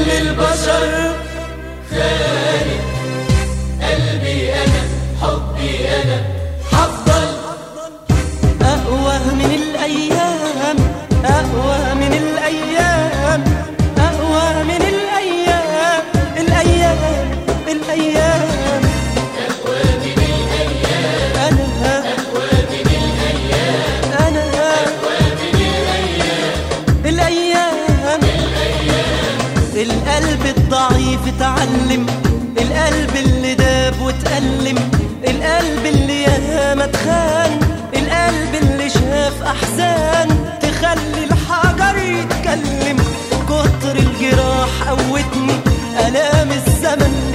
ولو القلب الضعيف اتعلم القلب اللي داب واتألم القلب اللي ياما اتخان القلب اللي شاف أحزان تخلي الحجر يتكلم. كتر الجراح قوتني آلام الزمن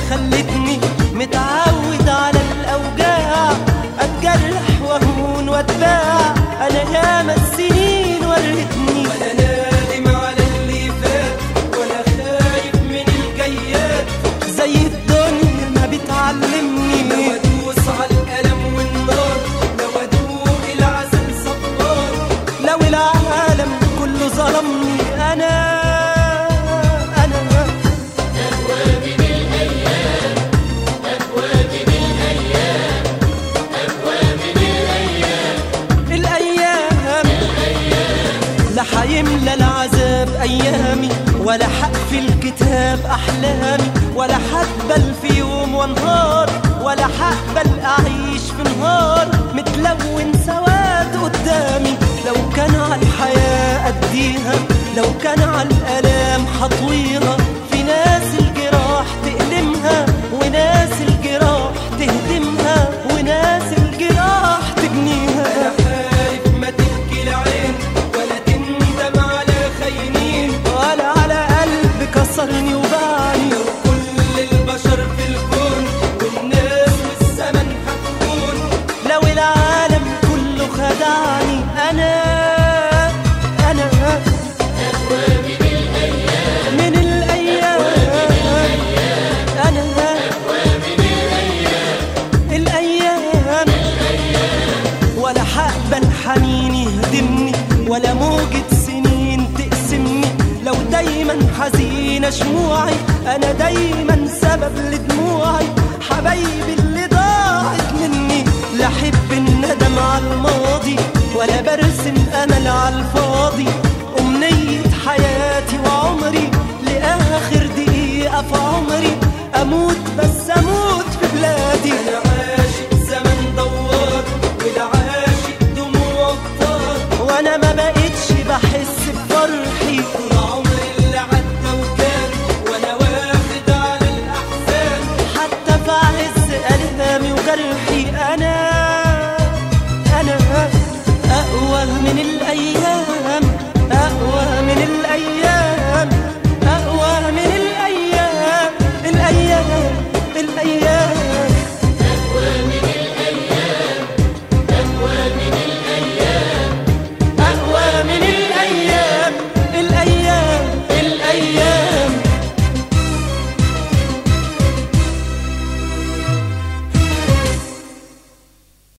أيامي ولا حقفل الكتاب أحلامي ولا حقبل في يوم ونهار ولا حقبل أعيش في نهار. متلون سواد قدامي لو كان على الحياة أديها لو كان على الآلام حطويها. حنين يهدمني ولا موجة سنين تقسمني. لو دايما حزينة شموعي أنا دايما سبب لدموعي. حبايبي اللي ضاعت مني لا أحب الندم على الماضي. ولا برسم أمل على الفاضي. أمنية حياتي وعمري لآخر دقيقة في عمري. أموت بس أنا ما بقتش بحس بفرحي. اللي عدى وكان وأنا واخد على الاحزان حتى في عز وجرحي. أنا أنا أقوى من الأيام.